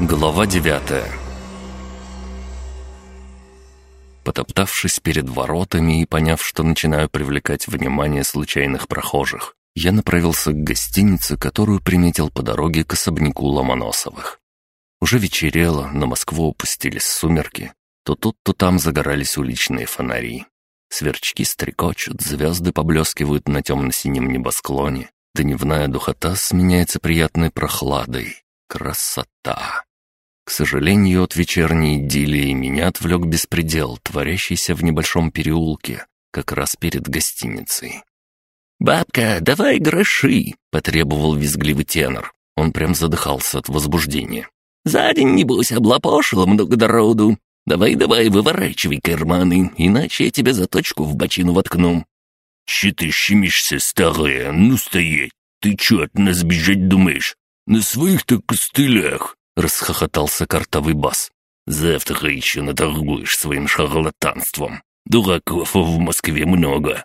Глава девятая Потоптавшись перед воротами и поняв, что начинаю привлекать внимание случайных прохожих, я направился к гостинице, которую приметил по дороге к особняку Ломоносовых. Уже вечерело, на Москву опустились сумерки, то тут, то там загорались уличные фонари. Сверчки стрекочут, звезды поблескивают на темно-синем небосклоне, дневная духота сменяется приятной прохладой. Красота! К сожалению, от вечерней идиллии меня отвлек беспредел, творящийся в небольшом переулке, как раз перед гостиницей. «Бабка, давай гроши!» — потребовал визгливый тенор. Он прям задыхался от возбуждения. «За день, небось, облапошила много дороду. Давай-давай, выворачивай карманы, иначе я тебе заточку в бочину воткну». «Че ты щемишься, старая? Ну, стоять! Ты чё от нас бежать думаешь? На своих-то костылях!» — расхохотался картовый бас. «Завтра еще наторгуешь своим шарлатанством. Дураков в Москве много».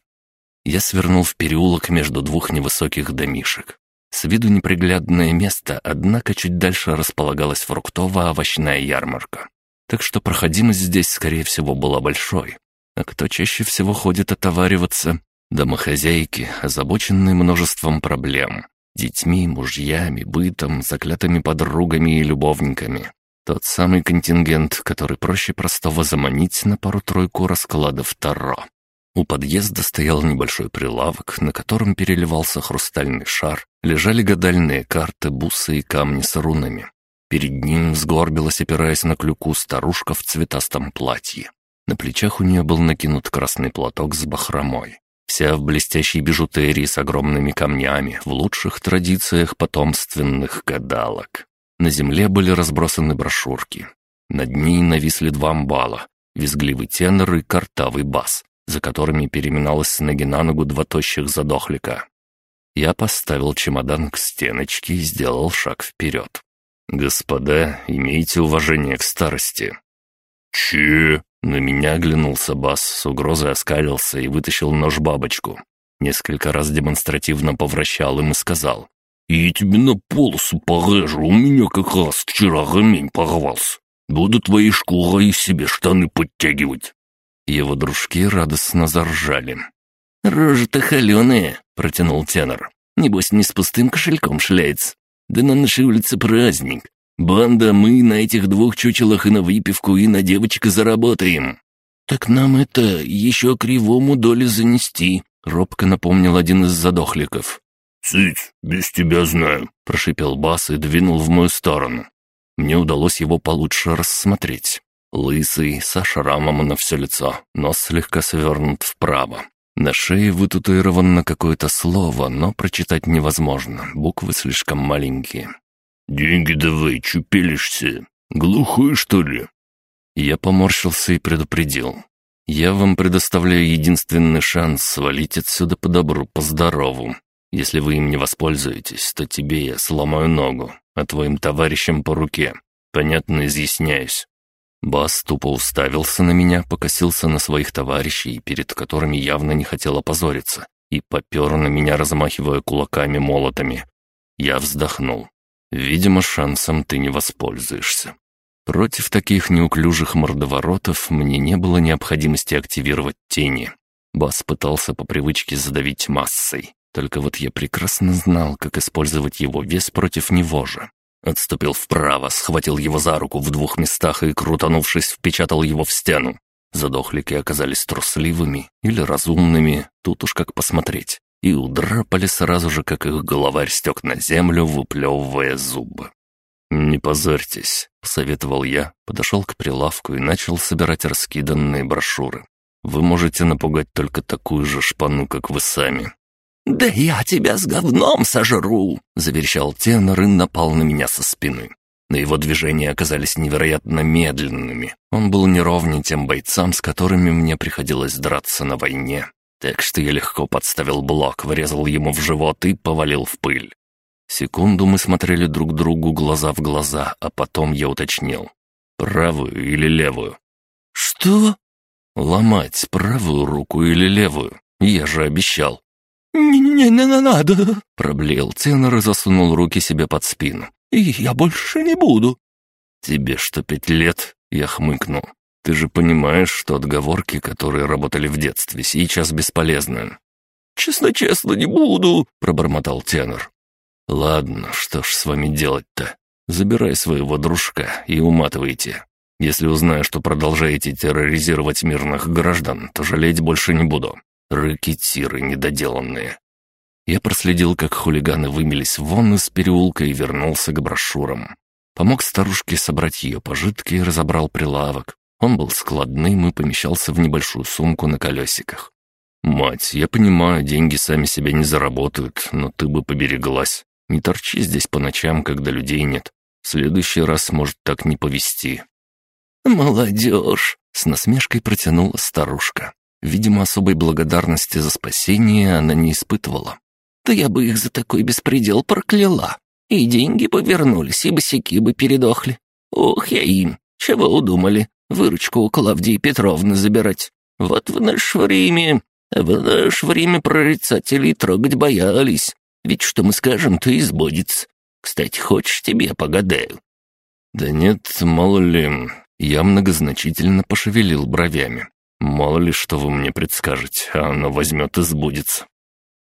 Я свернул в переулок между двух невысоких домишек. С виду неприглядное место, однако чуть дальше располагалась фруктово-овощная ярмарка. Так что проходимость здесь, скорее всего, была большой. А кто чаще всего ходит отовариваться? Домохозяйки, озабоченные множеством проблем. Детьми, мужьями, бытом, заклятыми подругами и любовниками. Тот самый контингент, который проще простого заманить на пару-тройку раскладов Таро. У подъезда стоял небольшой прилавок, на котором переливался хрустальный шар, лежали гадальные карты, бусы и камни с рунами. Перед ним сгорбилась, опираясь на клюку, старушка в цветастом платье. На плечах у нее был накинут красный платок с бахромой вся в блестящей бижутерии с огромными камнями, в лучших традициях потомственных гадалок. На земле были разбросаны брошюрки. Над ней нависли два амбала, визгливый тенор и картавый бас, за которыми переминалось с ноги на ногу два тощих задохлика. Я поставил чемодан к стеночке и сделал шаг вперед. «Господа, имейте уважение к старости». «Че?» На меня оглянулся Бас, с угрозой оскалился и вытащил нож-бабочку. Несколько раз демонстративно повращал им и сказал. «Я тебе на полосу порежу, у меня как раз вчера ремень порвался. Буду твои шкуры и себе штаны подтягивать». Его дружки радостно заржали. «Рожа-то холеная», — протянул тенор. «Небось, не с пустым кошельком шляется. Да на нашей улице праздник. Банда, мы на этих двух чучелах и на выпивку, и на девочек заработаем». «Так нам это еще кривому доли занести», — робко напомнил один из задохликов. «Цыть, без тебя знаю», — прошипел Бас и двинул в мою сторону. Мне удалось его получше рассмотреть. Лысый, со шрамом на все лицо, нос слегка свернут вправо. На шее вытатуировано какое-то слово, но прочитать невозможно, буквы слишком маленькие. «Деньги давай, чупелишься. Глухой, что ли?» Я поморщился и предупредил. «Я вам предоставляю единственный шанс свалить отсюда по добру, по здорову. Если вы им не воспользуетесь, то тебе я сломаю ногу, а твоим товарищам по руке. Понятно изъясняюсь». Бас тупо уставился на меня, покосился на своих товарищей, перед которыми явно не хотел опозориться, и попер на меня, размахивая кулаками-молотами. Я вздохнул. Видимо, шансом ты не воспользуешься. Против таких неуклюжих мордоворотов мне не было необходимости активировать тени. Бас пытался по привычке задавить массой. Только вот я прекрасно знал, как использовать его вес против него же. Отступил вправо, схватил его за руку в двух местах и, крутанувшись, впечатал его в стену. Задохлики оказались трусливыми или разумными, тут уж как посмотреть и удрапали сразу же, как их главарь стек на землю, выплевывая зубы. «Не позорьтесь», — посоветовал я, подошел к прилавку и начал собирать раскиданные брошюры. «Вы можете напугать только такую же шпану, как вы сами». «Да я тебя с говном сожру!» — заверещал тенор и напал на меня со спины. Но его движения оказались невероятно медленными. Он был неровнее тем бойцам, с которыми мне приходилось драться на войне. Так что я легко подставил блок, врезал ему в живот и повалил в пыль. Секунду мы смотрели друг другу глаза в глаза, а потом я уточнил. Правую или левую? «Что?» «Ломать правую руку или левую? Я же обещал». «Не, не, не надо!» Проблеял тенор и засунул руки себе под спину. «Я больше не буду!» «Тебе что, пять лет?» — я хмыкнул. «Ты же понимаешь, что отговорки, которые работали в детстве, сейчас бесполезны». «Честно-честно не буду», — пробормотал тенор. «Ладно, что ж с вами делать-то? Забирай своего дружка и уматывайте. Если узнаю, что продолжаете терроризировать мирных граждан, то жалеть больше не буду. Ракетиры недоделанные». Я проследил, как хулиганы вымелись вон из переулка и вернулся к брошюрам. Помог старушке собрать ее пожитки и разобрал прилавок. Он был складным и помещался в небольшую сумку на колесиках. «Мать, я понимаю, деньги сами себя не заработают, но ты бы побереглась. Не торчи здесь по ночам, когда людей нет. В следующий раз может так не повезти». «Молодежь!» — с насмешкой протянула старушка. Видимо, особой благодарности за спасение она не испытывала. «Да я бы их за такой беспредел прокляла. И деньги бы вернулись, и босяки бы передохли. Ох, я им! Чего удумали? Выручку у Клавдии Петровны забирать. Вот в наше время... В наше время прорицателей трогать боялись. Ведь что мы скажем, то избудется. Кстати, хочешь, тебе погадаю?» «Да нет, мало ли...» Я многозначительно пошевелил бровями. «Мало ли, что вы мне предскажете, а оно возьмет и сбудется».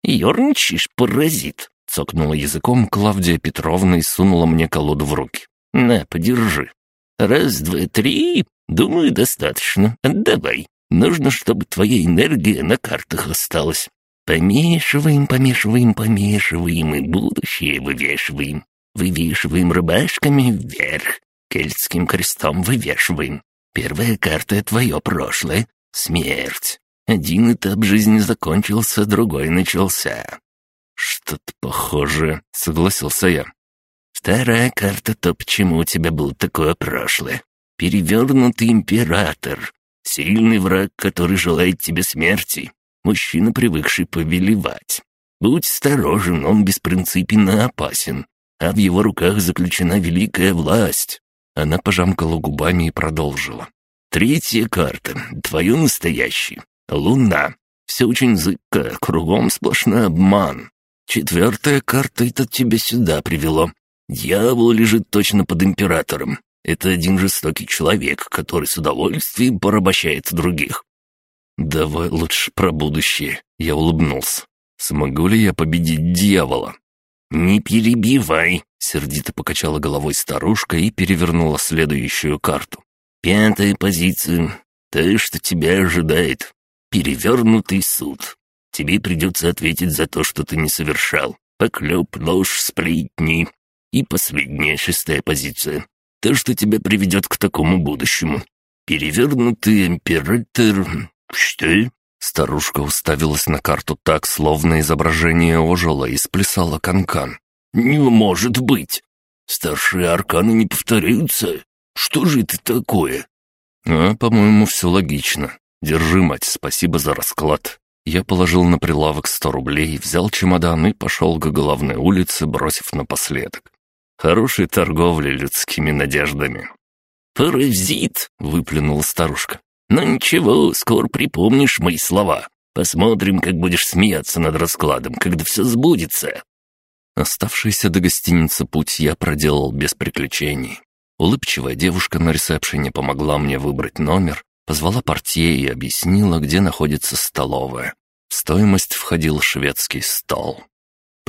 «Ерничаешь, паразит!» Цокнула языком Клавдия Петровна и сунула мне колоду в руки. «На, подержи. Раз, два, три. Думаю, достаточно. Отдавай. Нужно, чтобы твоя энергия на картах осталась. Помешиваем, помешиваем, помешиваем и будущее вывешиваем. Вывешиваем рубашками вверх, кельтским крестом вывешиваем. Первая карта — твое прошлое. Смерть. Один этап жизни закончился, другой начался. «Что-то похоже», — согласился я. «Вторая карта то, почему у тебя было такое прошлое. Перевернутый император. Сильный враг, который желает тебе смерти. Мужчина, привыкший повелевать. Будь осторожен, он беспринципенно опасен. А в его руках заключена великая власть». Она пожамкала губами и продолжила. «Третья карта. Твое настоящее. Луна. Все очень зыбко, кругом сплошной обман. Четвертая карта это тебя сюда привело. Дьявол лежит точно под императором. Это один жестокий человек, который с удовольствием порабощает других. «Давай лучше про будущее», — я улыбнулся. «Смогу ли я победить дьявола?» «Не перебивай», — сердито покачала головой старушка и перевернула следующую карту. «Пятая позиция. То, что тебя ожидает. Перевернутый суд. Тебе придется ответить за то, что ты не совершал. Поклеп, ложь, сплетни. И последняя, шестая позиция. То, что тебя приведет к такому будущему. Перевернутый император... Что? Старушка уставилась на карту так, словно изображение ожило и сплясало канкан. «Не может быть! Старшие арканы не повторяются. Что же это такое?» «А, по-моему, все логично. Держи, мать, спасибо за расклад. Я положил на прилавок сто рублей, взял чемодан и пошел к главной улице, бросив напоследок. Хорошей торговли людскими надеждами. «Паразит!» — выплюнула старушка. «Ну ничего, скоро припомнишь мои слова. Посмотрим, как будешь смеяться над раскладом, когда все сбудется». Оставшийся до гостиницы путь я проделал без приключений. Улыбчивая девушка на ресепшене помогла мне выбрать номер, Позвала портье и объяснила, где находится столовая. В стоимость входил шведский стол.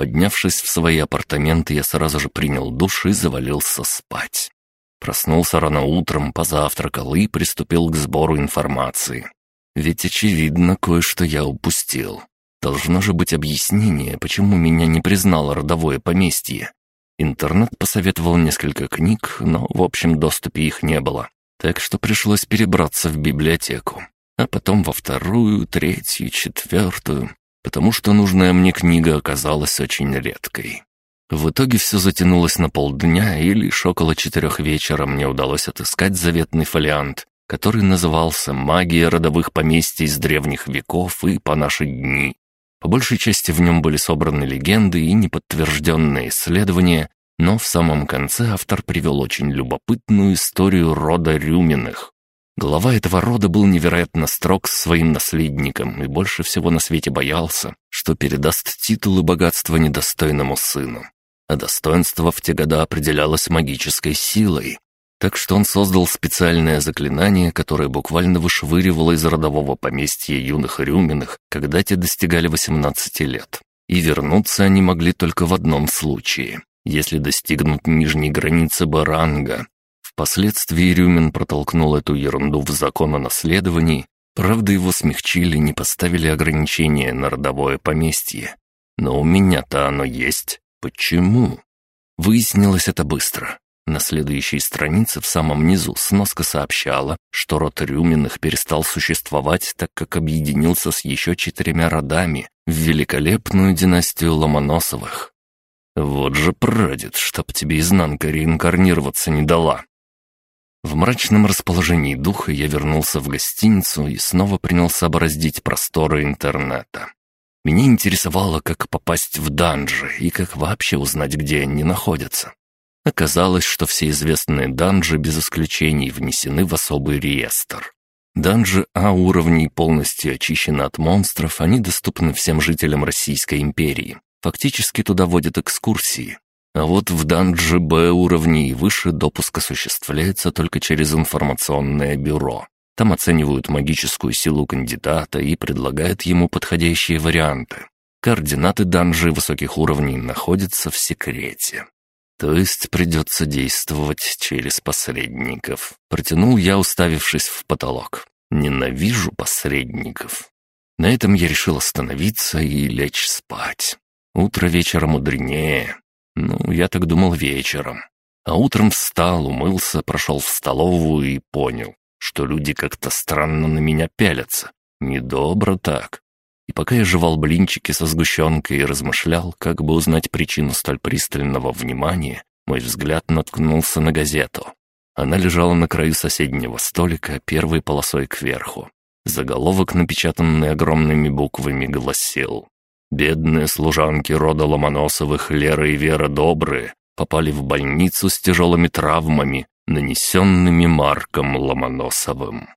Поднявшись в свои апартаменты, я сразу же принял душ и завалился спать. Проснулся рано утром, позавтракал и приступил к сбору информации. Ведь, очевидно, кое-что я упустил. Должно же быть объяснение, почему меня не признало родовое поместье. Интернет посоветовал несколько книг, но в общем доступе их не было так что пришлось перебраться в библиотеку, а потом во вторую, третью, четвертую, потому что нужная мне книга оказалась очень редкой. В итоге все затянулось на полдня, и лишь около четырех вечера мне удалось отыскать заветный фолиант, который назывался «Магия родовых поместий с древних веков и по наши дни». По большей части в нем были собраны легенды и неподтвержденные исследования, но в самом конце автор привел очень любопытную историю рода Рюминых. Глава этого рода был невероятно строг с своим наследником и больше всего на свете боялся, что передаст титул и богатство недостойному сыну. А достоинство в те года определялось магической силой. Так что он создал специальное заклинание, которое буквально вышвыривало из родового поместья юных Рюминых, когда те достигали 18 лет. И вернуться они могли только в одном случае, если достигнут нижней границы Баранга. Впоследствии Рюмин протолкнул эту ерунду в закон о наследовании, правда его смягчили, не поставили ограничения на родовое поместье. Но у меня-то оно есть. Почему? Выяснилось это быстро. На следующей странице в самом низу сноска сообщала, что род Рюминых перестал существовать, так как объединился с еще четырьмя родами в великолепную династию Ломоносовых. Вот же прадед, чтоб тебе изнанка реинкарнироваться не дала. В мрачном расположении духа я вернулся в гостиницу и снова принялся бороздить просторы интернета. Меня интересовало, как попасть в данжи и как вообще узнать, где они находятся. Оказалось, что все известные данжи без исключений внесены в особый реестр. Данжи А уровней полностью очищены от монстров, они доступны всем жителям Российской империи. Фактически туда водят экскурсии. А вот в данжи Б уровней и выше допуск осуществляется только через информационное бюро. Там оценивают магическую силу кандидата и предлагают ему подходящие варианты. Координаты данжей высоких уровней находятся в секрете. То есть придется действовать через посредников. Протянул я, уставившись в потолок. Ненавижу посредников. На этом я решил остановиться и лечь спать. Утро вечера мудренее. Ну, я так думал вечером. А утром встал, умылся, прошел в столовую и понял, что люди как-то странно на меня пялятся. Недобро так. И пока я жевал блинчики со сгущенкой и размышлял, как бы узнать причину столь пристального внимания, мой взгляд наткнулся на газету. Она лежала на краю соседнего столика, первой полосой кверху. Заголовок, напечатанный огромными буквами, гласил «Бедные служанки рода Ломоносовых Лера и Вера Добрые попали в больницу с тяжелыми травмами, нанесенными Марком Ломоносовым».